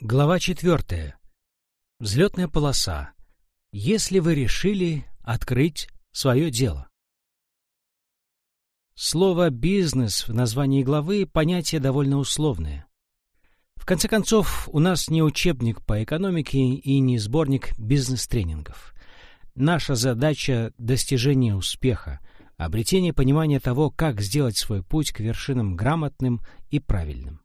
Глава четвертая. Взлетная полоса. Если вы решили открыть свое дело. Слово «бизнес» в названии главы – понятие довольно условное. В конце концов, у нас не учебник по экономике и не сборник бизнес-тренингов. Наша задача – достижение успеха, обретение понимания того, как сделать свой путь к вершинам грамотным и правильным.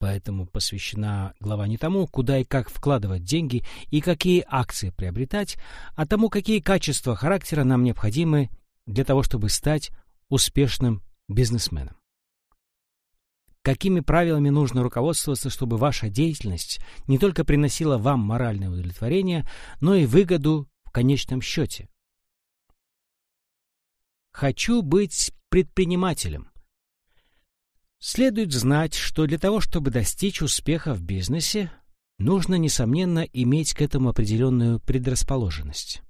Поэтому посвящена глава не тому, куда и как вкладывать деньги и какие акции приобретать, а тому, какие качества характера нам необходимы для того, чтобы стать успешным бизнесменом. Какими правилами нужно руководствоваться, чтобы ваша деятельность не только приносила вам моральное удовлетворение, но и выгоду в конечном счете? Хочу быть предпринимателем. Следует знать, что для того, чтобы достичь успеха в бизнесе, нужно, несомненно, иметь к этому определенную предрасположенность.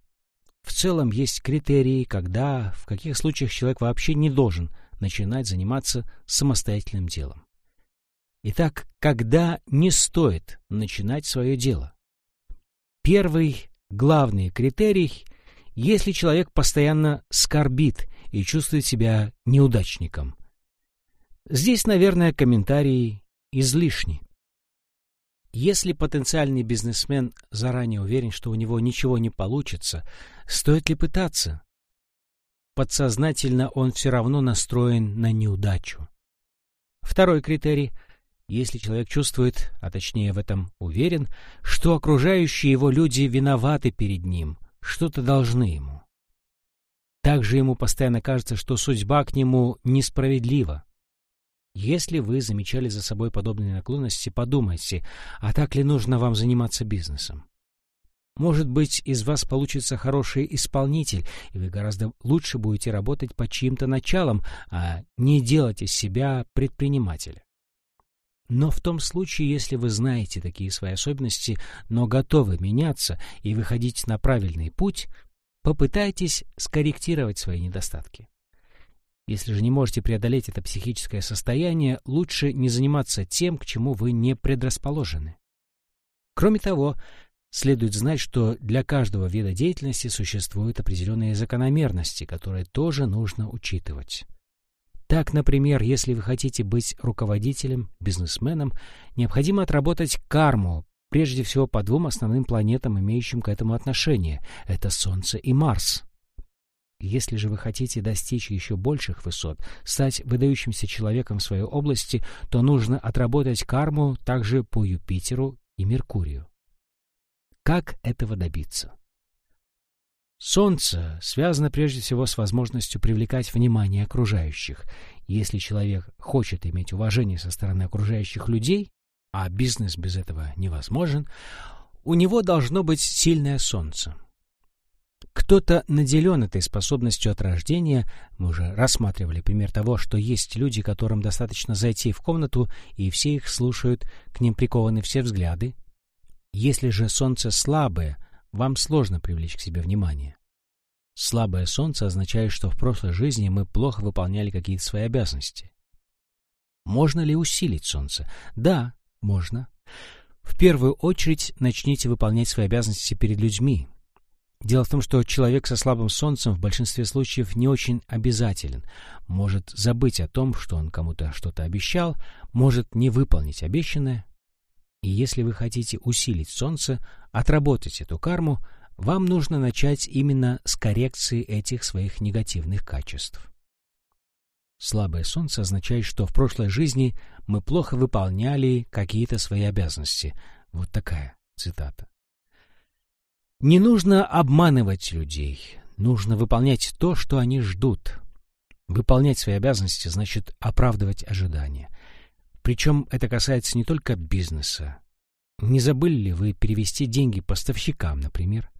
В целом есть критерии, когда, в каких случаях человек вообще не должен начинать заниматься самостоятельным делом. Итак, когда не стоит начинать свое дело? Первый главный критерий – если человек постоянно скорбит и чувствует себя неудачником. Здесь, наверное, комментарии излишни. Если потенциальный бизнесмен заранее уверен, что у него ничего не получится, стоит ли пытаться? Подсознательно он все равно настроен на неудачу. Второй критерий – если человек чувствует, а точнее в этом уверен, что окружающие его люди виноваты перед ним, что-то должны ему. Также ему постоянно кажется, что судьба к нему несправедлива. Если вы замечали за собой подобные наклонности, подумайте, а так ли нужно вам заниматься бизнесом? Может быть, из вас получится хороший исполнитель, и вы гораздо лучше будете работать по чьим-то началам, а не делать из себя предпринимателя. Но в том случае, если вы знаете такие свои особенности, но готовы меняться и выходить на правильный путь, попытайтесь скорректировать свои недостатки. Если же не можете преодолеть это психическое состояние, лучше не заниматься тем, к чему вы не предрасположены. Кроме того, следует знать, что для каждого вида деятельности существуют определенные закономерности, которые тоже нужно учитывать. Так, например, если вы хотите быть руководителем, бизнесменом, необходимо отработать карму, прежде всего по двум основным планетам, имеющим к этому отношение — это Солнце и Марс. Если же вы хотите достичь еще больших высот, стать выдающимся человеком в своей области, то нужно отработать карму также по Юпитеру и Меркурию. Как этого добиться? Солнце связано прежде всего с возможностью привлекать внимание окружающих. Если человек хочет иметь уважение со стороны окружающих людей, а бизнес без этого невозможен, у него должно быть сильное солнце. Кто-то наделен этой способностью от рождения, мы уже рассматривали пример того, что есть люди, которым достаточно зайти в комнату, и все их слушают, к ним прикованы все взгляды. Если же солнце слабое, вам сложно привлечь к себе внимание. Слабое солнце означает, что в прошлой жизни мы плохо выполняли какие-то свои обязанности. Можно ли усилить солнце? Да, можно. В первую очередь начните выполнять свои обязанности перед людьми, Дело в том, что человек со слабым солнцем в большинстве случаев не очень обязателен, может забыть о том, что он кому-то что-то обещал, может не выполнить обещанное. И если вы хотите усилить солнце, отработать эту карму, вам нужно начать именно с коррекции этих своих негативных качеств. Слабое солнце означает, что в прошлой жизни мы плохо выполняли какие-то свои обязанности. Вот такая цитата. Не нужно обманывать людей, нужно выполнять то, что они ждут. Выполнять свои обязанности значит оправдывать ожидания. Причем это касается не только бизнеса. Не забыли ли вы перевести деньги поставщикам, например?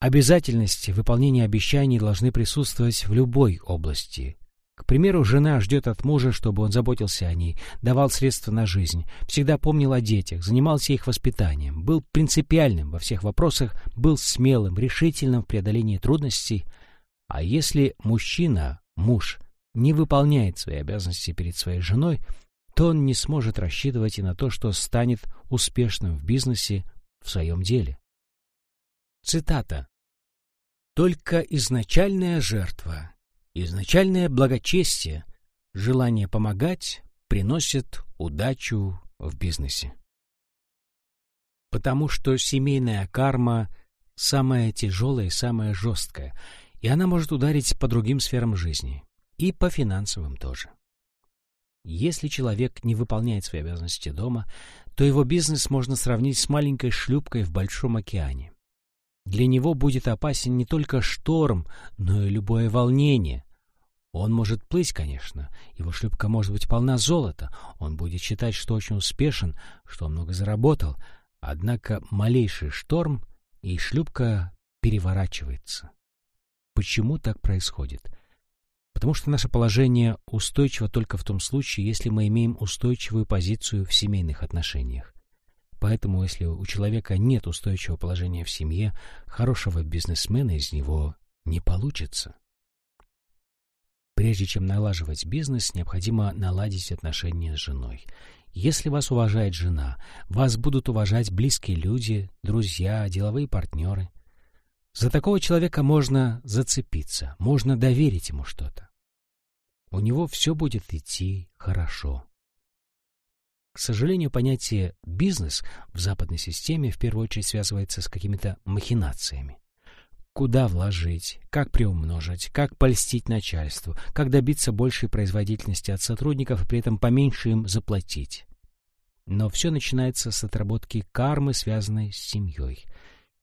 Обязательности выполнения обещаний должны присутствовать в любой области, к примеру, жена ждет от мужа, чтобы он заботился о ней, давал средства на жизнь, всегда помнил о детях, занимался их воспитанием, был принципиальным во всех вопросах, был смелым, решительным в преодолении трудностей. А если мужчина, муж, не выполняет свои обязанности перед своей женой, то он не сможет рассчитывать и на то, что станет успешным в бизнесе в своем деле. Цитата. «Только изначальная жертва, изначальное благочестие, желание помогать приносят удачу в бизнесе». Потому что семейная карма самая тяжелая и самая жесткая, и она может ударить по другим сферам жизни, и по финансовым тоже. Если человек не выполняет свои обязанности дома, то его бизнес можно сравнить с маленькой шлюпкой в большом океане. Для него будет опасен не только шторм, но и любое волнение. Он может плыть, конечно, его шлюпка может быть полна золота, он будет считать, что очень успешен, что много заработал, однако малейший шторм, и шлюпка переворачивается. Почему так происходит? Потому что наше положение устойчиво только в том случае, если мы имеем устойчивую позицию в семейных отношениях. Поэтому, если у человека нет устойчивого положения в семье, хорошего бизнесмена из него не получится. Прежде чем налаживать бизнес, необходимо наладить отношения с женой. Если вас уважает жена, вас будут уважать близкие люди, друзья, деловые партнеры. За такого человека можно зацепиться, можно доверить ему что-то. У него все будет идти хорошо. К сожалению, понятие «бизнес» в западной системе в первую очередь связывается с какими-то махинациями. Куда вложить, как приумножить, как польстить начальству, как добиться большей производительности от сотрудников и при этом поменьше им заплатить. Но все начинается с отработки кармы, связанной с семьей.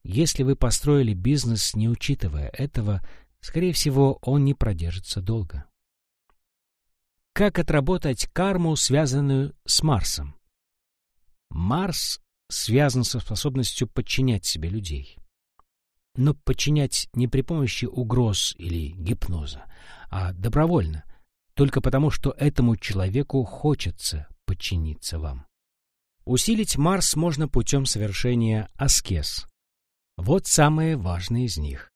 Если вы построили бизнес, не учитывая этого, скорее всего, он не продержится долго. Как отработать карму, связанную с Марсом? Марс связан со способностью подчинять себе людей. Но подчинять не при помощи угроз или гипноза, а добровольно, только потому, что этому человеку хочется подчиниться вам. Усилить Марс можно путем совершения аскез. Вот самые важные из них.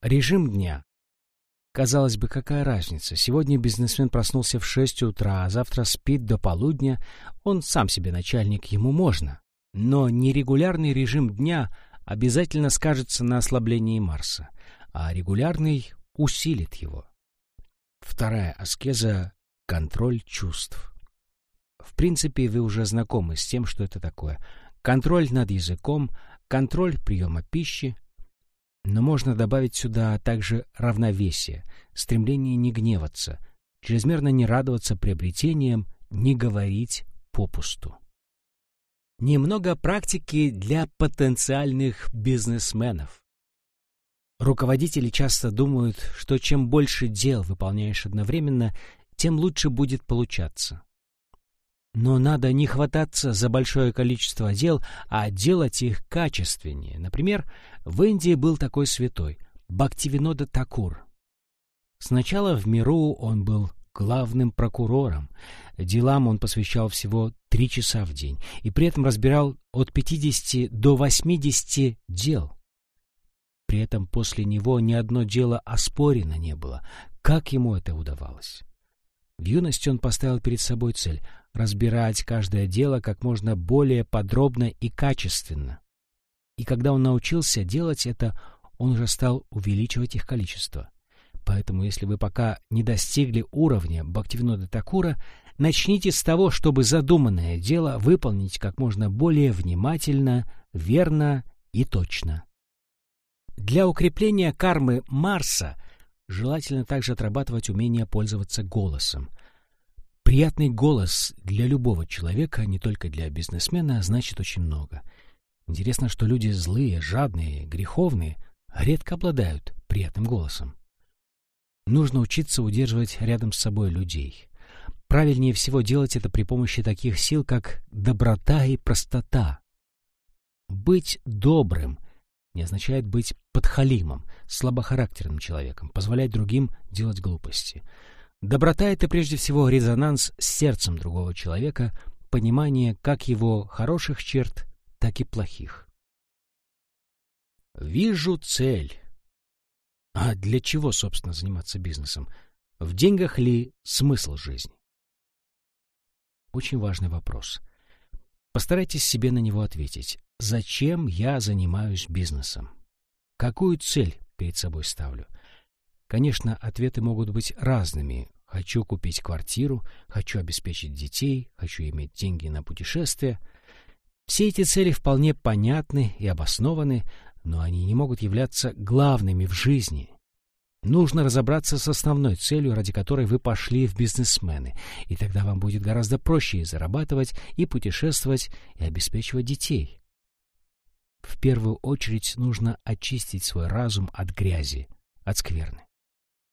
Режим дня. Казалось бы, какая разница? Сегодня бизнесмен проснулся в 6 утра, а завтра спит до полудня. Он сам себе начальник, ему можно. Но нерегулярный режим дня обязательно скажется на ослаблении Марса, а регулярный усилит его. Вторая аскеза — контроль чувств. В принципе, вы уже знакомы с тем, что это такое. Контроль над языком, контроль приема пищи, но можно добавить сюда также равновесие, стремление не гневаться, чрезмерно не радоваться приобретениям, не говорить попусту. Немного практики для потенциальных бизнесменов. Руководители часто думают, что чем больше дел выполняешь одновременно, тем лучше будет получаться. Но надо не хвататься за большое количество дел, а делать их качественнее. Например, в Индии был такой святой — Бхактивинода Такур. Сначала в миру он был главным прокурором. Делам он посвящал всего три часа в день и при этом разбирал от 50 до 80 дел. При этом после него ни одно дело оспорено не было. Как ему это удавалось? В юности он поставил перед собой цель — разбирать каждое дело как можно более подробно и качественно. И когда он научился делать это, он уже стал увеличивать их количество. Поэтому, если вы пока не достигли уровня Бхактивинода Такура, начните с того, чтобы задуманное дело выполнить как можно более внимательно, верно и точно. Для укрепления кармы Марса – Желательно также отрабатывать умение пользоваться голосом. Приятный голос для любого человека, не только для бизнесмена, значит очень много. Интересно, что люди злые, жадные, греховные редко обладают приятным голосом. Нужно учиться удерживать рядом с собой людей. Правильнее всего делать это при помощи таких сил, как доброта и простота. Быть добрым не означает быть подхалимом, слабохарактерным человеком, позволять другим делать глупости. Доброта — это прежде всего резонанс с сердцем другого человека, понимание как его хороших черт, так и плохих. Вижу цель. А для чего, собственно, заниматься бизнесом? В деньгах ли смысл жизни? очень важный вопрос. Постарайтесь себе на него ответить. Зачем я занимаюсь бизнесом? Какую цель перед собой ставлю? Конечно, ответы могут быть разными. Хочу купить квартиру, хочу обеспечить детей, хочу иметь деньги на путешествия. Все эти цели вполне понятны и обоснованы, но они не могут являться главными в жизни. Нужно разобраться с основной целью, ради которой вы пошли в бизнесмены, и тогда вам будет гораздо проще и зарабатывать, и путешествовать, и обеспечивать детей. В первую очередь нужно очистить свой разум от грязи, от скверны.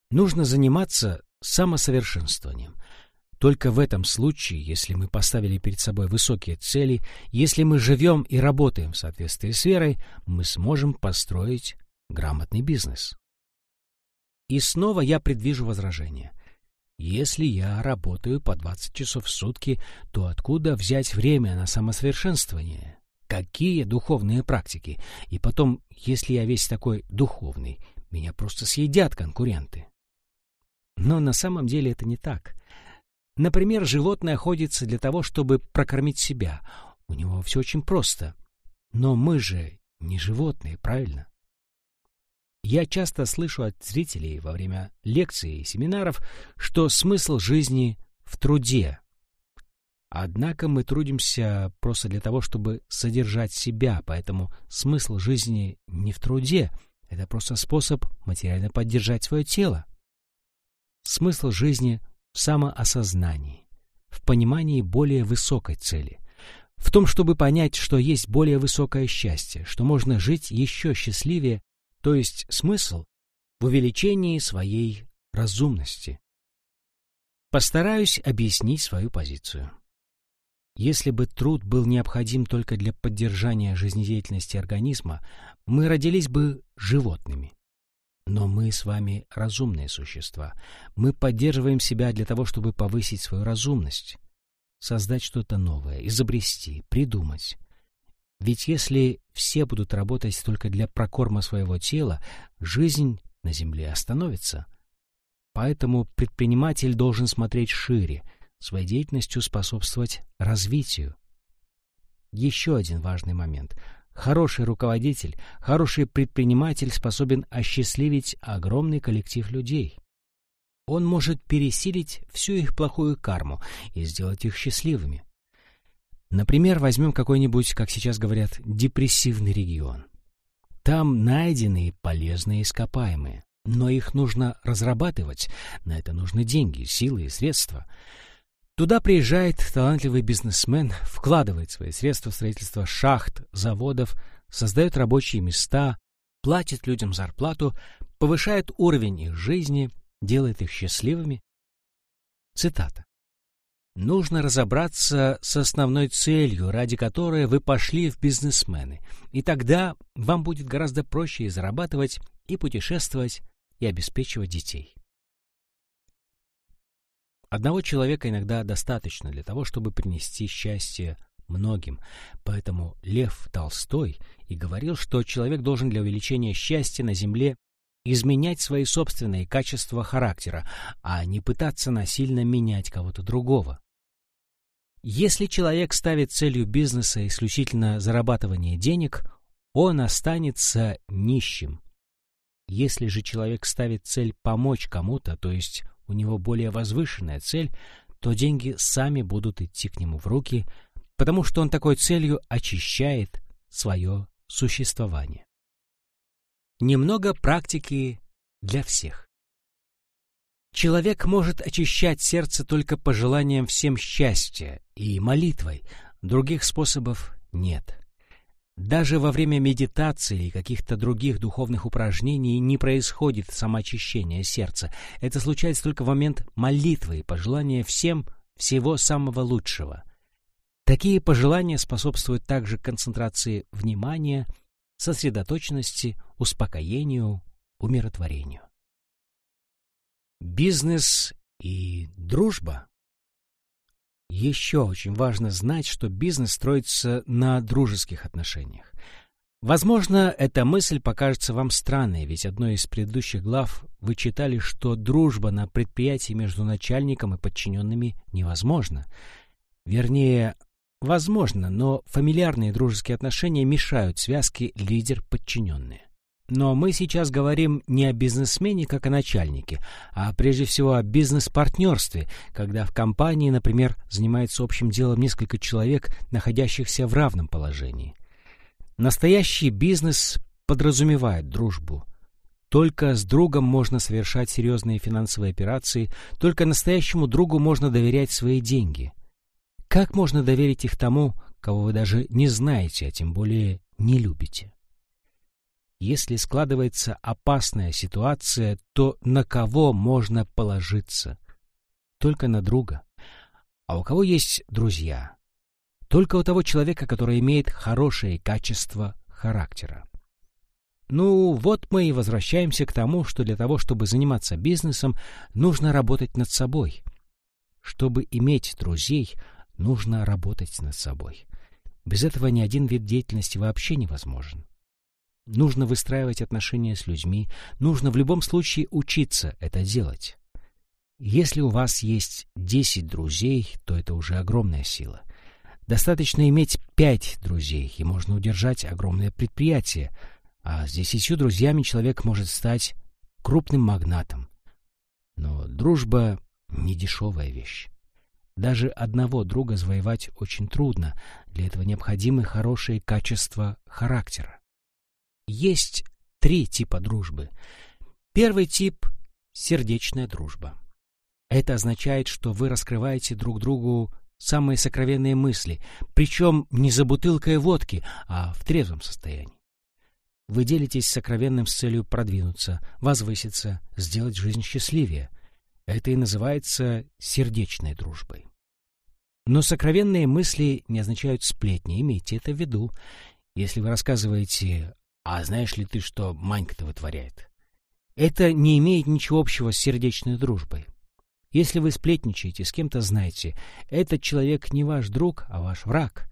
Нужно заниматься самосовершенствованием. Только в этом случае, если мы поставили перед собой высокие цели, если мы живем и работаем в соответствии с верой, мы сможем построить грамотный бизнес. И снова я предвижу возражение. Если я работаю по 20 часов в сутки, то откуда взять время на самосовершенствование? Какие духовные практики? И потом, если я весь такой духовный, меня просто съедят конкуренты. Но на самом деле это не так. Например, животное охотится для того, чтобы прокормить себя. У него все очень просто. Но мы же не животные, правильно? Я часто слышу от зрителей во время лекций и семинаров, что смысл жизни в труде. Однако мы трудимся просто для того, чтобы содержать себя, поэтому смысл жизни не в труде, это просто способ материально поддержать свое тело. Смысл жизни в самоосознании, в понимании более высокой цели, в том, чтобы понять, что есть более высокое счастье, что можно жить еще счастливее, то есть смысл в увеличении своей разумности. Постараюсь объяснить свою позицию. Если бы труд был необходим только для поддержания жизнедеятельности организма, мы родились бы животными. Но мы с вами разумные существа. Мы поддерживаем себя для того, чтобы повысить свою разумность, создать что-то новое, изобрести, придумать. Ведь если все будут работать только для прокорма своего тела, жизнь на Земле остановится. Поэтому предприниматель должен смотреть шире, своей деятельностью способствовать развитию. Еще один важный момент. Хороший руководитель, хороший предприниматель способен осчастливить огромный коллектив людей. Он может пересилить всю их плохую карму и сделать их счастливыми. Например, возьмем какой-нибудь, как сейчас говорят, депрессивный регион. Там найдены полезные ископаемые, но их нужно разрабатывать, на это нужны деньги, силы и средства — Туда приезжает талантливый бизнесмен, вкладывает свои средства в строительство шахт, заводов, создает рабочие места, платит людям зарплату, повышает уровень их жизни, делает их счастливыми. Цитата. Нужно разобраться с основной целью, ради которой вы пошли в бизнесмены, и тогда вам будет гораздо проще и зарабатывать, и путешествовать, и обеспечивать детей. Одного человека иногда достаточно для того, чтобы принести счастье многим. Поэтому Лев Толстой и говорил, что человек должен для увеличения счастья на земле изменять свои собственные качества характера, а не пытаться насильно менять кого-то другого. Если человек ставит целью бизнеса исключительно зарабатывание денег, он останется нищим. Если же человек ставит цель помочь кому-то, то есть у него более возвышенная цель, то деньги сами будут идти к нему в руки, потому что он такой целью очищает свое существование. Немного практики для всех. Человек может очищать сердце только пожеланием всем счастья и молитвой, других способов нет. Даже во время медитации или каких-то других духовных упражнений не происходит самоочищение сердца. Это случается только в момент молитвы и пожелания всем всего самого лучшего. Такие пожелания способствуют также концентрации внимания, сосредоточенности, успокоению, умиротворению. Бизнес и дружба еще очень важно знать, что бизнес строится на дружеских отношениях. Возможно, эта мысль покажется вам странной, ведь одной из предыдущих глав вы читали, что дружба на предприятии между начальником и подчиненными невозможна. Вернее, возможно, но фамильярные дружеские отношения мешают связке лидер-подчиненные. Но мы сейчас говорим не о бизнесмене как о начальнике, а прежде всего о бизнес-партнерстве, когда в компании, например, занимается общим делом несколько человек, находящихся в равном положении. Настоящий бизнес подразумевает дружбу. Только с другом можно совершать серьезные финансовые операции, только настоящему другу можно доверять свои деньги. Как можно доверить их тому, кого вы даже не знаете, а тем более не любите? Если складывается опасная ситуация, то на кого можно положиться? Только на друга. А у кого есть друзья? Только у того человека, который имеет хорошие качества характера. Ну, вот мы и возвращаемся к тому, что для того, чтобы заниматься бизнесом, нужно работать над собой. Чтобы иметь друзей, нужно работать над собой. Без этого ни один вид деятельности вообще невозможен. Нужно выстраивать отношения с людьми, нужно в любом случае учиться это делать. Если у вас есть 10 друзей, то это уже огромная сила. Достаточно иметь 5 друзей, и можно удержать огромное предприятие, а с 10 друзьями человек может стать крупным магнатом. Но дружба — не дешевая вещь. Даже одного друга завоевать очень трудно, для этого необходимы хорошие качества характера. Есть три типа дружбы. Первый тип — сердечная дружба. Это означает, что вы раскрываете друг другу самые сокровенные мысли, причем не за бутылкой водки, а в трезвом состоянии. Вы делитесь сокровенным с целью продвинуться, возвыситься, сделать жизнь счастливее. Это и называется сердечной дружбой. Но сокровенные мысли не означают сплетни, имейте это в виду. Если вы рассказываете а знаешь ли ты, что Манька-то вытворяет? Это не имеет ничего общего с сердечной дружбой. Если вы сплетничаете, с кем-то знаете, этот человек не ваш друг, а ваш враг.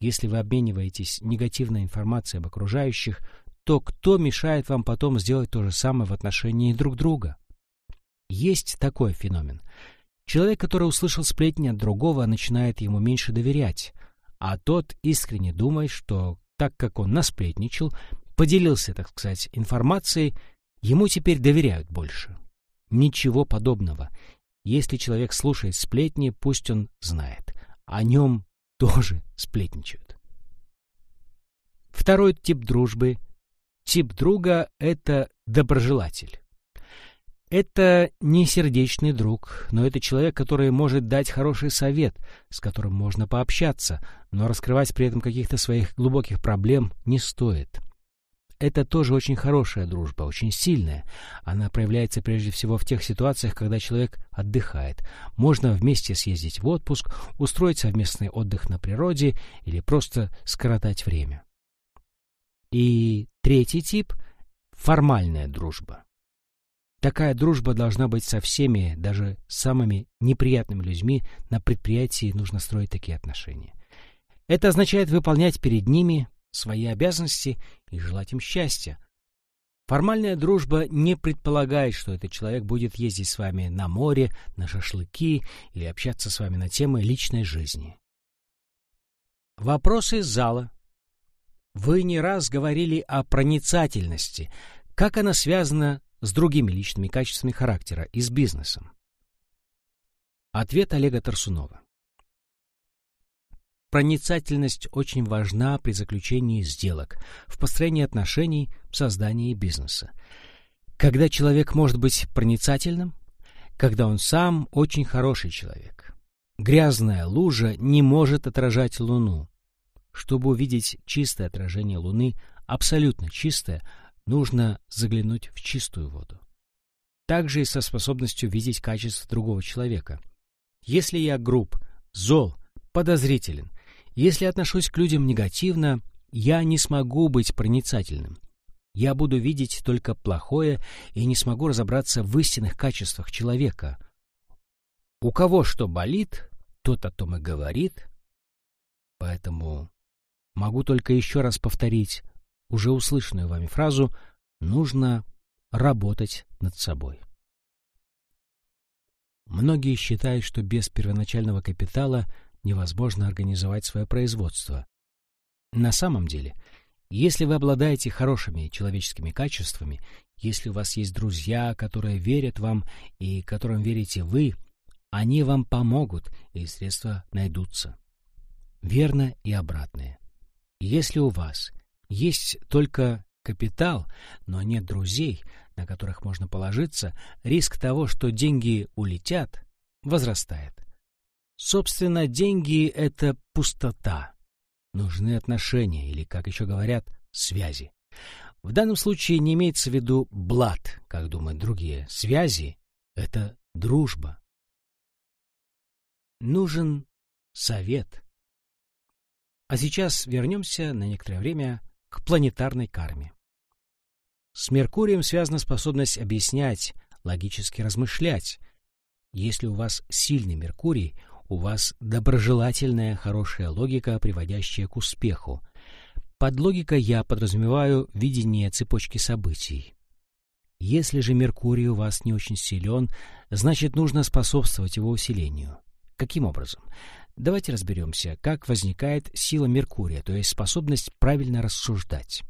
Если вы обмениваетесь негативной информацией об окружающих, то кто мешает вам потом сделать то же самое в отношении друг друга? Есть такой феномен. Человек, который услышал сплетни от другого, начинает ему меньше доверять, а тот искренне думает, что так как он насплетничал, поделился, так сказать, информацией, ему теперь доверяют больше. Ничего подобного. Если человек слушает сплетни, пусть он знает. О нем тоже сплетничают. Второй тип дружбы. Тип друга — это доброжелатель. Это не сердечный друг, но это человек, который может дать хороший совет, с которым можно пообщаться, но раскрывать при этом каких-то своих глубоких проблем не стоит. Это тоже очень хорошая дружба, очень сильная. Она проявляется прежде всего в тех ситуациях, когда человек отдыхает. Можно вместе съездить в отпуск, устроить совместный отдых на природе или просто скоротать время. И третий тип — формальная дружба. Такая дружба должна быть со всеми, даже самыми неприятными людьми. На предприятии нужно строить такие отношения. Это означает выполнять перед ними свои обязанности и желать им счастья. Формальная дружба не предполагает, что этот человек будет ездить с вами на море, на шашлыки или общаться с вами на темы личной жизни. Вопросы из зала. Вы не раз говорили о проницательности. Как она связана с другими личными качествами характера и с бизнесом? Ответ Олега Тарсунова. Проницательность очень важна при заключении сделок, в построении отношений, в создании бизнеса. Когда человек может быть проницательным? Когда он сам очень хороший человек. Грязная лужа не может отражать луну. Чтобы увидеть чистое отражение луны, абсолютно чистое, нужно заглянуть в чистую воду. Также и со способностью видеть качество другого человека. Если я груб, зол, подозрителен, если отношусь к людям негативно, я не смогу быть проницательным. Я буду видеть только плохое и не смогу разобраться в истинных качествах человека. У кого что болит, тот о том и говорит. Поэтому могу только еще раз повторить уже услышанную вами фразу «нужно работать над собой». Многие считают, что без первоначального капитала невозможно организовать свое производство. На самом деле, если вы обладаете хорошими человеческими качествами, если у вас есть друзья, которые верят вам и которым верите вы, они вам помогут, и средства найдутся. Верно и обратное. Если у вас есть только капитал, но нет друзей, на которых можно положиться, риск того, что деньги улетят, возрастает. Собственно, деньги — это пустота. Нужны отношения, или, как еще говорят, связи. В данном случае не имеется в виду блат, как думают другие. Связи — это дружба. Нужен совет. А сейчас вернемся на некоторое время к планетарной карме. С Меркурием связана способность объяснять, логически размышлять. Если у вас сильный Меркурий, у вас доброжелательная, хорошая логика, приводящая к успеху. Под логикой я подразумеваю видение цепочки событий. Если же Меркурий у вас не очень силен, значит нужно способствовать его усилению. Каким образом? Давайте разберемся, как возникает сила Меркурия, то есть способность правильно рассуждать.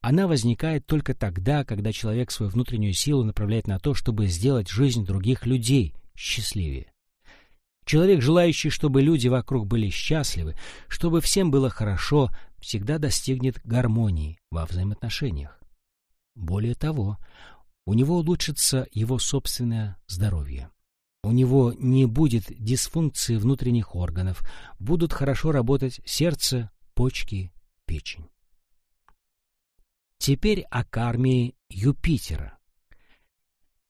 Она возникает только тогда, когда человек свою внутреннюю силу направляет на то, чтобы сделать жизнь других людей счастливее. Человек, желающий, чтобы люди вокруг были счастливы, чтобы всем было хорошо, всегда достигнет гармонии во взаимоотношениях. Более того, у него улучшится его собственное здоровье. У него не будет дисфункции внутренних органов, будут хорошо работать сердце, почки, печень. Теперь о карме Юпитера.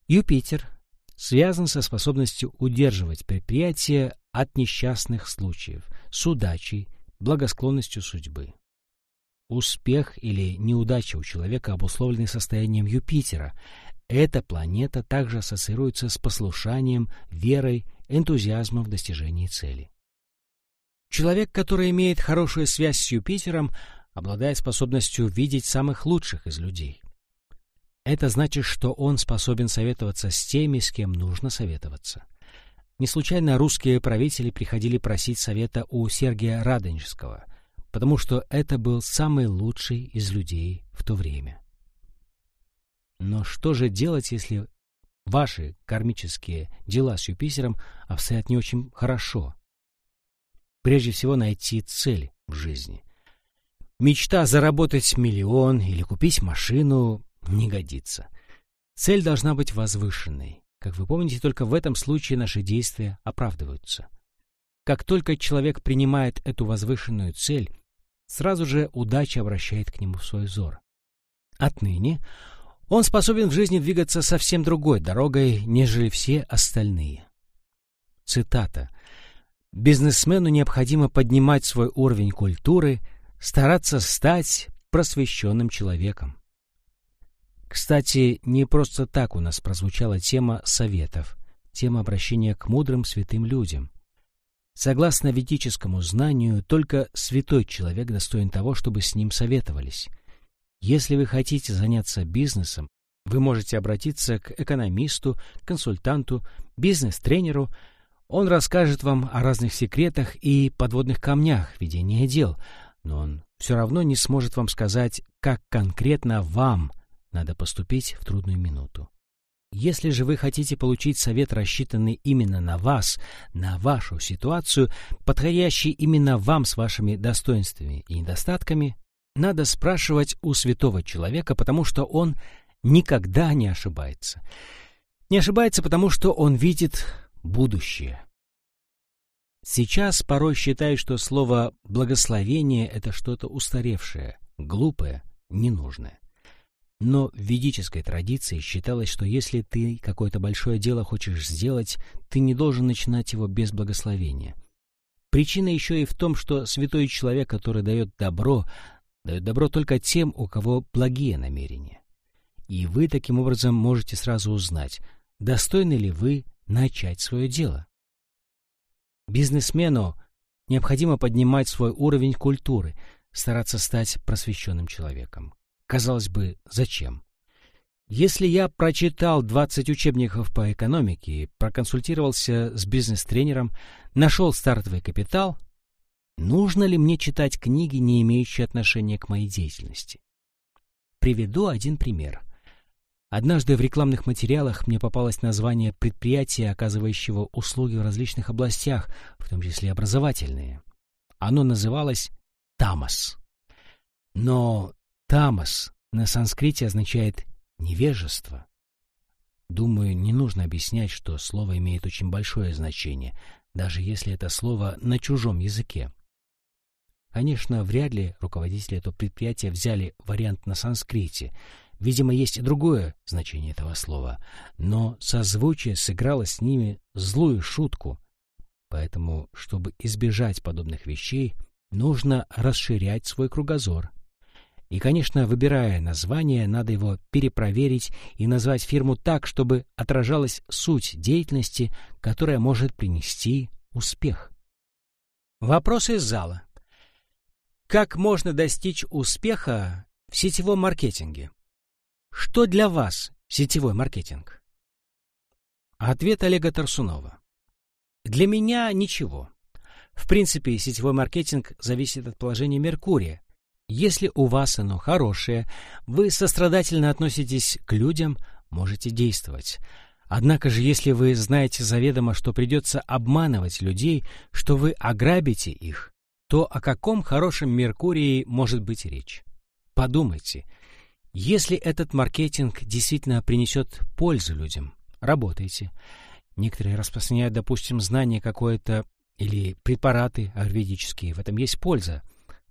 Юпитер связан со способностью удерживать предприятие от несчастных случаев, с удачей, благосклонностью судьбы. Успех или неудача у человека обусловлены состоянием Юпитера. Эта планета также ассоциируется с послушанием, верой, энтузиазмом в достижении цели. Человек, который имеет хорошую связь с Юпитером, обладает способностью видеть самых лучших из людей. Это значит, что он способен советоваться с теми, с кем нужно советоваться. Не случайно русские правители приходили просить совета у Сергия Радонежского, потому что это был самый лучший из людей в то время. Но что же делать, если ваши кармические дела с Юпитером обстоят не очень хорошо? Прежде всего найти цель в жизни. Мечта заработать миллион или купить машину не годится. Цель должна быть возвышенной. Как вы помните, только в этом случае наши действия оправдываются. Как только человек принимает эту возвышенную цель, сразу же удача обращает к нему свой взор. Отныне он способен в жизни двигаться совсем другой дорогой, нежели все остальные. Цитата. «Бизнесмену необходимо поднимать свой уровень культуры, стараться стать просвещенным человеком. Кстати, не просто так у нас прозвучала тема советов, тема обращения к мудрым святым людям. Согласно ведическому знанию, только святой человек достоин того, чтобы с ним советовались. Если вы хотите заняться бизнесом, вы можете обратиться к экономисту, консультанту, бизнес-тренеру. Он расскажет вам о разных секретах и подводных камнях ведения дел, но он все равно не сможет вам сказать, как конкретно вам надо поступить в трудную минуту. Если же вы хотите получить совет, рассчитанный именно на вас, на вашу ситуацию, подходящий именно вам с вашими достоинствами и недостатками, надо спрашивать у святого человека, потому что он никогда не ошибается. Не ошибается, потому что он видит будущее. Сейчас порой считают, что слово «благословение» — это что-то устаревшее, глупое, ненужное. Но в ведической традиции считалось, что если ты какое-то большое дело хочешь сделать, ты не должен начинать его без благословения. Причина еще и в том, что святой человек, который дает добро, дает добро только тем, у кого благие намерения. И вы таким образом можете сразу узнать, достойны ли вы начать свое дело. Бизнесмену необходимо поднимать свой уровень культуры, стараться стать просвещенным человеком. Казалось бы, зачем? Если я прочитал 20 учебников по экономике, проконсультировался с бизнес-тренером, нашел стартовый капитал, нужно ли мне читать книги, не имеющие отношения к моей деятельности? Приведу один пример. Однажды в рекламных материалах мне попалось название предприятия, оказывающего услуги в различных областях, в том числе образовательные. Оно называлось «Тамас». Но «Тамас» на санскрите означает «невежество». Думаю, не нужно объяснять, что слово имеет очень большое значение, даже если это слово на чужом языке. Конечно, вряд ли руководители этого предприятия взяли вариант на санскрите — Видимо, есть и другое значение этого слова, но созвучие сыграло с ними злую шутку. Поэтому, чтобы избежать подобных вещей, нужно расширять свой кругозор. И, конечно, выбирая название, надо его перепроверить и назвать фирму так, чтобы отражалась суть деятельности, которая может принести успех. Вопрос из зала. Как можно достичь успеха в сетевом маркетинге? Что для вас сетевой маркетинг? Ответ Олега Тарсунова. Для меня ничего. В принципе, сетевой маркетинг зависит от положения Меркурия. Если у вас оно хорошее, вы сострадательно относитесь к людям, можете действовать. Однако же, если вы знаете заведомо, что придется обманывать людей, что вы ограбите их, то о каком хорошем Меркурии может быть речь? Подумайте – если этот маркетинг действительно принесет пользу людям, работайте. Некоторые распространяют, допустим, знания какое-то или препараты аюрведические. В этом есть польза.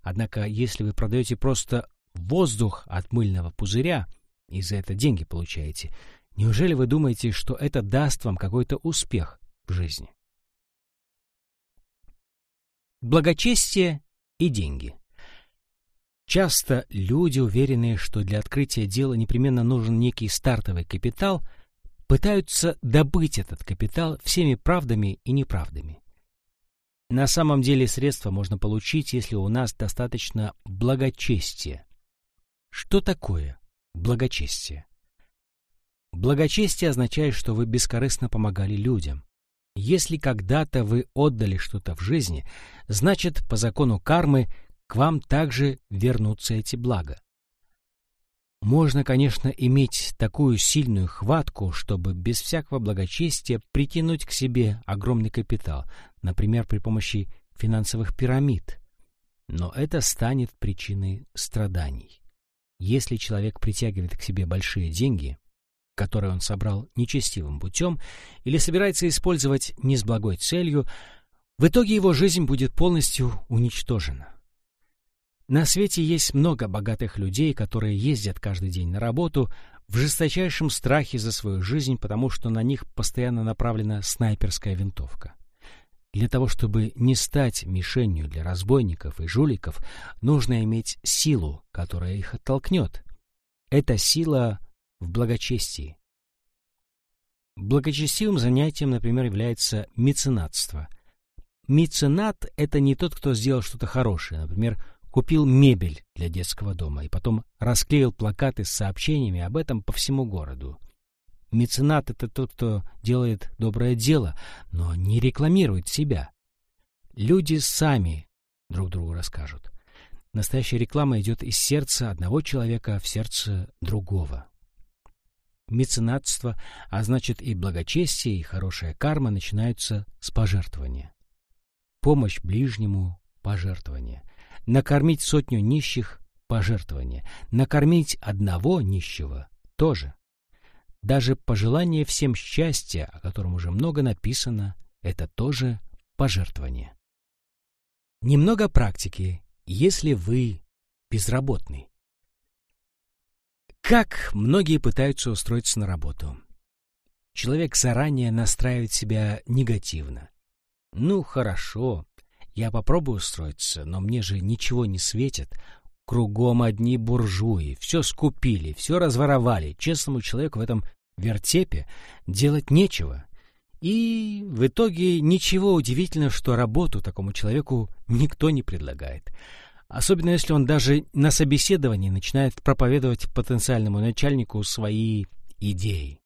Однако, если вы продаете просто воздух от мыльного пузыря и за это деньги получаете, неужели вы думаете, что это даст вам какой-то успех в жизни? Благочестие и деньги. Часто люди, уверенные, что для открытия дела непременно нужен некий стартовый капитал, пытаются добыть этот капитал всеми правдами и неправдами. На самом деле средства можно получить, если у нас достаточно благочестия. Что такое благочестие? Благочестие означает, что вы бескорыстно помогали людям. Если когда-то вы отдали что-то в жизни, значит, по закону кармы к вам также вернутся эти блага. Можно, конечно, иметь такую сильную хватку, чтобы без всякого благочестия притянуть к себе огромный капитал, например, при помощи финансовых пирамид. Но это станет причиной страданий. Если человек притягивает к себе большие деньги, которые он собрал нечестивым путем, или собирается использовать не с благой целью, в итоге его жизнь будет полностью уничтожена. На свете есть много богатых людей, которые ездят каждый день на работу в жесточайшем страхе за свою жизнь, потому что на них постоянно направлена снайперская винтовка. Для того, чтобы не стать мишенью для разбойников и жуликов, нужно иметь силу, которая их оттолкнет. Эта сила в благочестии. Благочестивым занятием, например, является меценатство. Меценат — это не тот, кто сделал что-то хорошее, например, купил мебель для детского дома и потом расклеил плакаты с сообщениями об этом по всему городу. Меценат — это тот, кто делает доброе дело, но не рекламирует себя. Люди сами друг другу расскажут. Настоящая реклама идет из сердца одного человека в сердце другого. Меценатство, а значит и благочестие, и хорошая карма начинаются с пожертвования. Помощь ближнему — пожертвование накормить сотню нищих – пожертвование, накормить одного нищего – тоже. Даже пожелание всем счастья, о котором уже много написано, это тоже пожертвование. Немного практики, если вы безработный. Как многие пытаются устроиться на работу? Человек заранее настраивает себя негативно. Ну, хорошо, я попробую устроиться, но мне же ничего не светит. Кругом одни буржуи, все скупили, все разворовали. Честному человеку в этом вертепе делать нечего. И в итоге ничего удивительного, что работу такому человеку никто не предлагает. Особенно если он даже на собеседовании начинает проповедовать потенциальному начальнику свои идеи.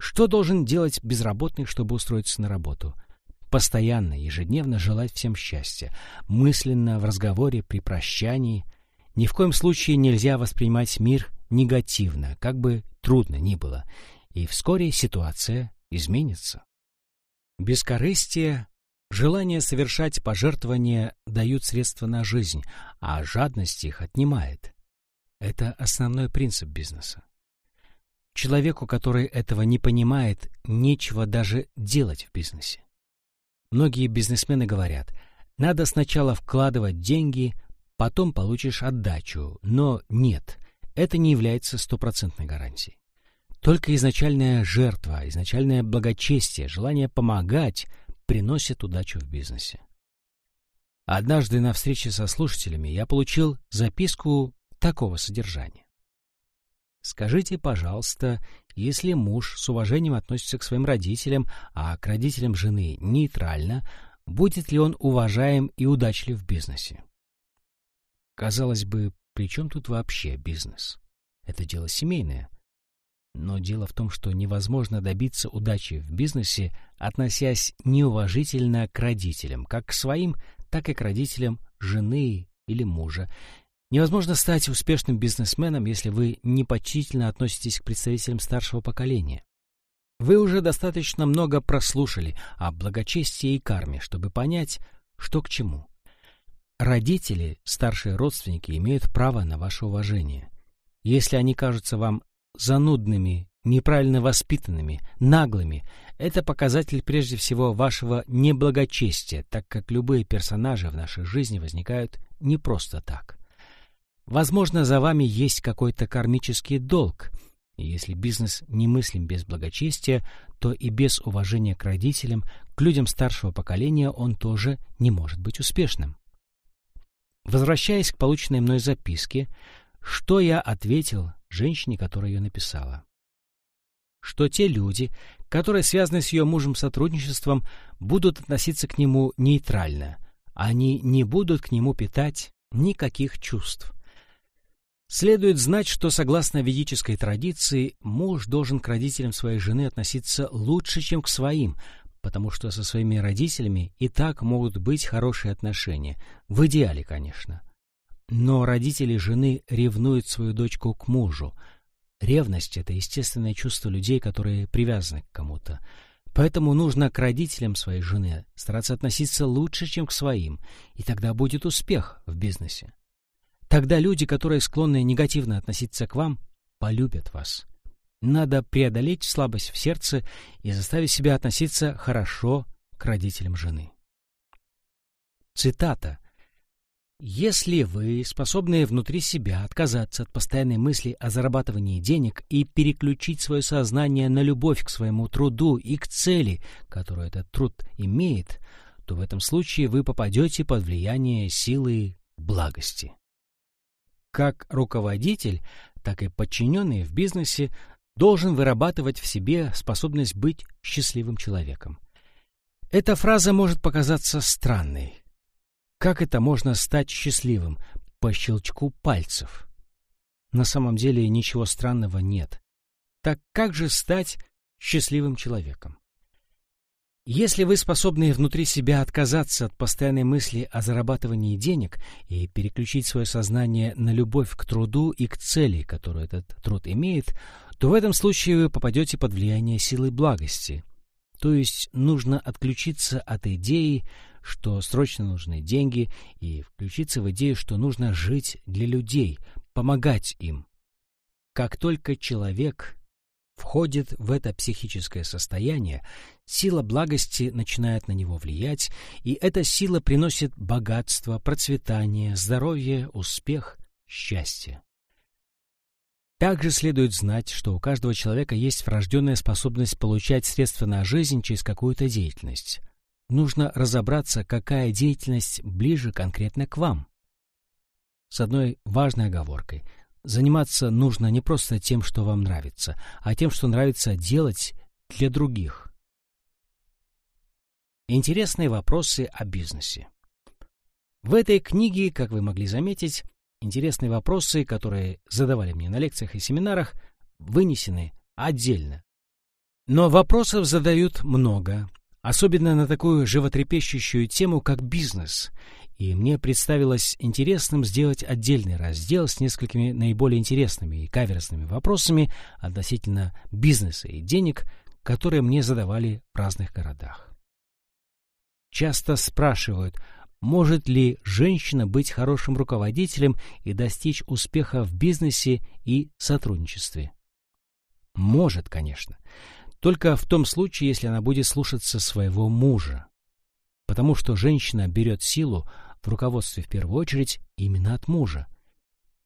Что должен делать безработный, чтобы устроиться на работу? Постоянно, ежедневно желать всем счастья, мысленно, в разговоре, при прощании. Ни в коем случае нельзя воспринимать мир негативно, как бы трудно ни было, и вскоре ситуация изменится. Бескорыстие, желание совершать пожертвования дают средства на жизнь, а жадность их отнимает. Это основной принцип бизнеса. Человеку, который этого не понимает, нечего даже делать в бизнесе. Многие бизнесмены говорят, надо сначала вкладывать деньги, потом получишь отдачу, но нет, это не является стопроцентной гарантией. Только изначальная жертва, изначальное благочестие, желание помогать приносит удачу в бизнесе. Однажды на встрече со слушателями я получил записку такого содержания. Скажите, пожалуйста, если муж с уважением относится к своим родителям, а к родителям жены нейтрально, будет ли он уважаем и удачлив в бизнесе? Казалось бы, при чем тут вообще бизнес? Это дело семейное. Но дело в том, что невозможно добиться удачи в бизнесе, относясь неуважительно к родителям, как к своим, так и к родителям жены или мужа, Невозможно стать успешным бизнесменом, если вы непочтительно относитесь к представителям старшего поколения. Вы уже достаточно много прослушали о благочестии и карме, чтобы понять, что к чему. Родители, старшие родственники, имеют право на ваше уважение. Если они кажутся вам занудными, неправильно воспитанными, наглыми, это показатель прежде всего вашего неблагочестия, так как любые персонажи в нашей жизни возникают не просто так. Возможно, за вами есть какой-то кармический долг. И если бизнес не мыслим без благочестия, то и без уважения к родителям, к людям старшего поколения он тоже не может быть успешным. Возвращаясь к полученной мной записке, что я ответил женщине, которая ее написала? Что те люди, которые связаны с ее мужем сотрудничеством, будут относиться к нему нейтрально. Они не будут к нему питать никаких чувств. Следует знать, что согласно ведической традиции, муж должен к родителям своей жены относиться лучше, чем к своим, потому что со своими родителями и так могут быть хорошие отношения, в идеале, конечно. Но родители жены ревнуют свою дочку к мужу. Ревность — это естественное чувство людей, которые привязаны к кому-то. Поэтому нужно к родителям своей жены стараться относиться лучше, чем к своим, и тогда будет успех в бизнесе. Тогда люди, которые склонны негативно относиться к вам, полюбят вас. Надо преодолеть слабость в сердце и заставить себя относиться хорошо к родителям жены. Цитата. «Если вы способны внутри себя отказаться от постоянной мысли о зарабатывании денег и переключить свое сознание на любовь к своему труду и к цели, которую этот труд имеет, то в этом случае вы попадете под влияние силы благости». Как руководитель, так и подчиненный в бизнесе должен вырабатывать в себе способность быть счастливым человеком. Эта фраза может показаться странной. Как это можно стать счастливым по щелчку пальцев? На самом деле ничего странного нет. Так как же стать счастливым человеком? Если вы способны внутри себя отказаться от постоянной мысли о зарабатывании денег и переключить свое сознание на любовь к труду и к цели, которую этот труд имеет, то в этом случае вы попадете под влияние силы благости. То есть нужно отключиться от идеи, что срочно нужны деньги, и включиться в идею, что нужно жить для людей, помогать им. Как только человек входит в это психическое состояние, сила благости начинает на него влиять, и эта сила приносит богатство, процветание, здоровье, успех, счастье. Также следует знать, что у каждого человека есть врожденная способность получать средства на жизнь через какую-то деятельность. Нужно разобраться, какая деятельность ближе конкретно к вам. С одной важной оговоркой – Заниматься нужно не просто тем, что вам нравится, а тем, что нравится делать для других. Интересные вопросы о бизнесе. В этой книге, как вы могли заметить, интересные вопросы, которые задавали мне на лекциях и семинарах, вынесены отдельно. Но вопросов задают много, особенно на такую животрепещущую тему, как бизнес. И мне представилось интересным сделать отдельный раздел с несколькими наиболее интересными и каверзными вопросами относительно бизнеса и денег, которые мне задавали в разных городах. Часто спрашивают, может ли женщина быть хорошим руководителем и достичь успеха в бизнесе и сотрудничестве? Может, конечно. Только в том случае, если она будет слушаться своего мужа. Потому что женщина берет силу в руководстве в первую очередь именно от мужа.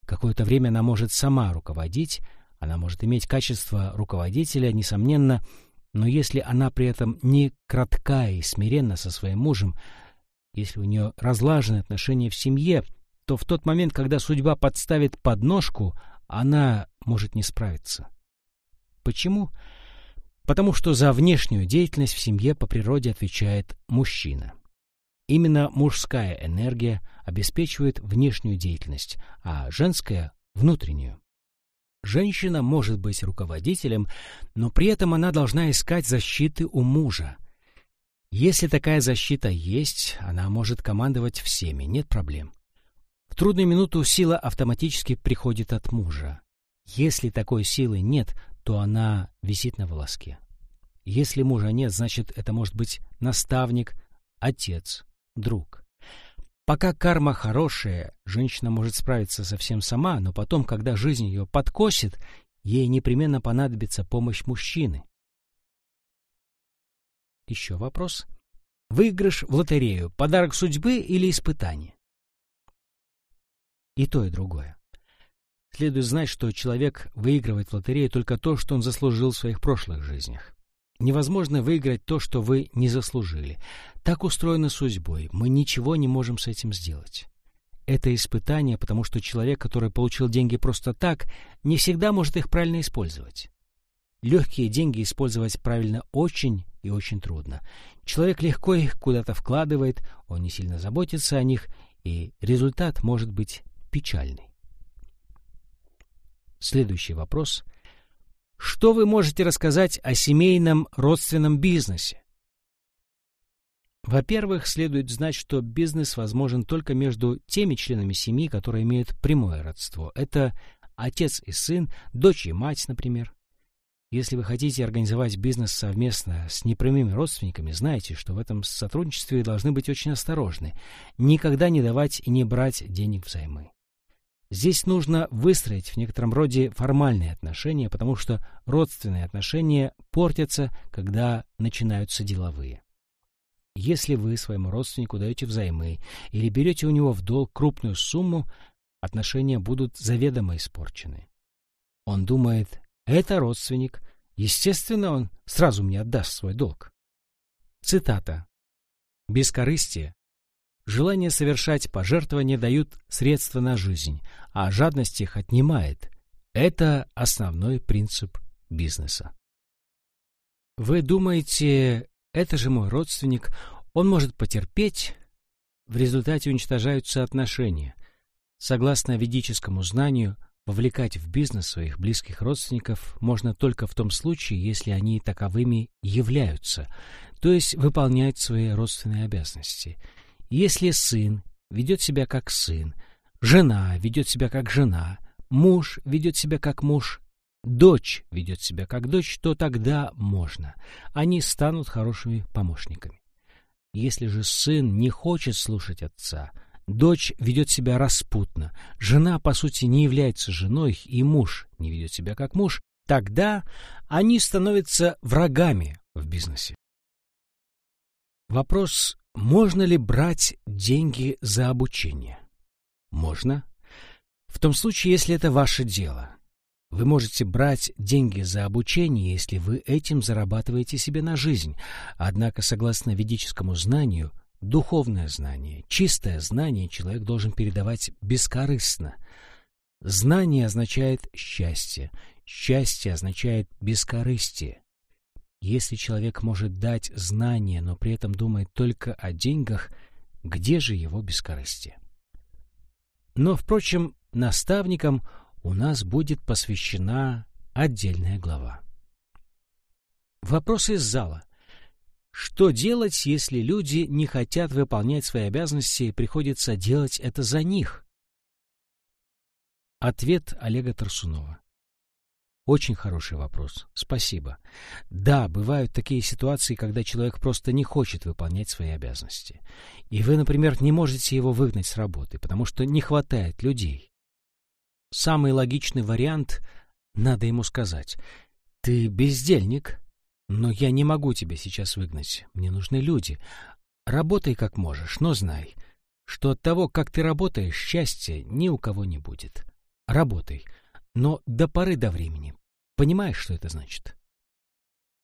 Какое-то время она может сама руководить, она может иметь качество руководителя, несомненно, но если она при этом не кратка и смиренна со своим мужем, если у нее разлажены отношения в семье, то в тот момент, когда судьба подставит подножку, она может не справиться. Почему? Потому что за внешнюю деятельность в семье по природе отвечает мужчина. Именно мужская энергия обеспечивает внешнюю деятельность, а женская — внутреннюю. Женщина может быть руководителем, но при этом она должна искать защиты у мужа. Если такая защита есть, она может командовать всеми, нет проблем. В трудную минуту сила автоматически приходит от мужа. Если такой силы нет, то она висит на волоске. Если мужа нет, значит, это может быть наставник, отец, друг. Пока карма хорошая, женщина может справиться совсем сама, но потом, когда жизнь ее подкосит, ей непременно понадобится помощь мужчины. Еще вопрос. Выигрыш в лотерею – подарок судьбы или испытание? И то, и другое. Следует знать, что человек выигрывает в лотерею только то, что он заслужил в своих прошлых жизнях. Невозможно выиграть то, что вы не заслужили. Так устроено судьбой. Мы ничего не можем с этим сделать. Это испытание, потому что человек, который получил деньги просто так, не всегда может их правильно использовать. Легкие деньги использовать правильно очень и очень трудно. Человек легко их куда-то вкладывает, он не сильно заботится о них, и результат может быть печальный. Следующий вопрос. Что вы можете рассказать о семейном родственном бизнесе? Во-первых, следует знать, что бизнес возможен только между теми членами семьи, которые имеют прямое родство. Это отец и сын, дочь и мать, например. Если вы хотите организовать бизнес совместно с непрямыми родственниками, знайте, что в этом сотрудничестве должны быть очень осторожны. Никогда не давать и не брать денег взаймы. Здесь нужно выстроить в некотором роде формальные отношения, потому что родственные отношения портятся, когда начинаются деловые. Если вы своему родственнику даете взаймы или берете у него в долг крупную сумму, отношения будут заведомо испорчены. Он думает, это родственник, естественно, он сразу мне отдаст свой долг. Цитата. «Бескорыстие Желание совершать пожертвования дают средства на жизнь, а жадность их отнимает. Это основной принцип бизнеса. Вы думаете, это же мой родственник, он может потерпеть? В результате уничтожаются отношения. Согласно ведическому знанию, вовлекать в бизнес своих близких родственников можно только в том случае, если они таковыми являются, то есть выполняют свои родственные обязанности – если сын ведет себя как сын, жена ведет себя как жена, муж ведет себя как муж, дочь ведет себя как дочь, то тогда можно. Они станут хорошими помощниками. Если же сын не хочет слушать отца, дочь ведет себя распутно, жена, по сути, не является женой, и муж не ведет себя как муж, тогда они становятся врагами в бизнесе. Вопрос можно ли брать деньги за обучение? Можно. В том случае, если это ваше дело. Вы можете брать деньги за обучение, если вы этим зарабатываете себе на жизнь. Однако, согласно ведическому знанию, духовное знание, чистое знание человек должен передавать бескорыстно. Знание означает счастье, счастье означает бескорыстие. Если человек может дать знания, но при этом думает только о деньгах, где же его бескорыстие? Но, впрочем, наставникам у нас будет посвящена отдельная глава. Вопрос из зала. Что делать, если люди не хотят выполнять свои обязанности и приходится делать это за них? Ответ Олега Тарсунова. Очень хороший вопрос. Спасибо. Да, бывают такие ситуации, когда человек просто не хочет выполнять свои обязанности. И вы, например, не можете его выгнать с работы, потому что не хватает людей. Самый логичный вариант — надо ему сказать. «Ты бездельник, но я не могу тебя сейчас выгнать. Мне нужны люди. Работай как можешь, но знай, что от того, как ты работаешь, счастья ни у кого не будет. Работай» но до поры до времени. Понимаешь, что это значит?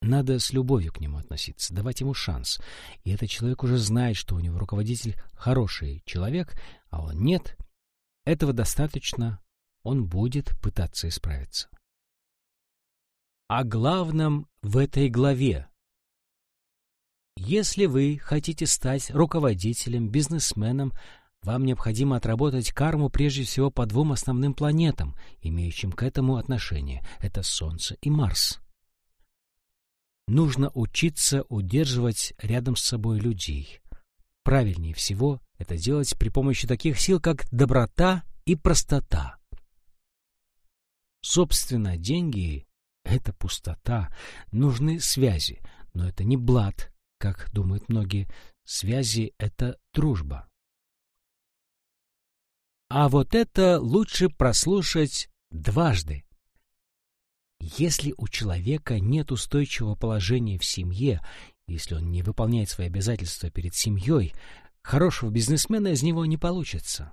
Надо с любовью к нему относиться, давать ему шанс. И этот человек уже знает, что у него руководитель хороший человек, а он нет. Этого достаточно, он будет пытаться исправиться. О главном в этой главе. Если вы хотите стать руководителем, бизнесменом, вам необходимо отработать карму прежде всего по двум основным планетам, имеющим к этому отношение. Это Солнце и Марс. Нужно учиться удерживать рядом с собой людей. Правильнее всего это делать при помощи таких сил, как доброта и простота. Собственно, деньги — это пустота. Нужны связи, но это не блат, как думают многие. Связи — это дружба. А вот это лучше прослушать дважды. Если у человека нет устойчивого положения в семье, если он не выполняет свои обязательства перед семьей, хорошего бизнесмена из него не получится.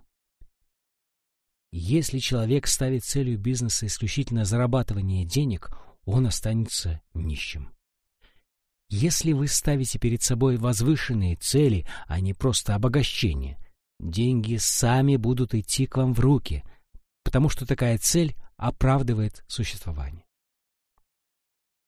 Если человек ставит целью бизнеса исключительно зарабатывание денег, он останется нищим. Если вы ставите перед собой возвышенные цели, а не просто обогащение, деньги сами будут идти к вам в руки, потому что такая цель оправдывает существование.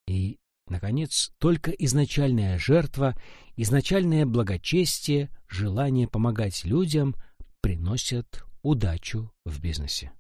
И, наконец, только изначальная жертва, изначальное благочестие, желание помогать людям приносят удачу в бизнесе.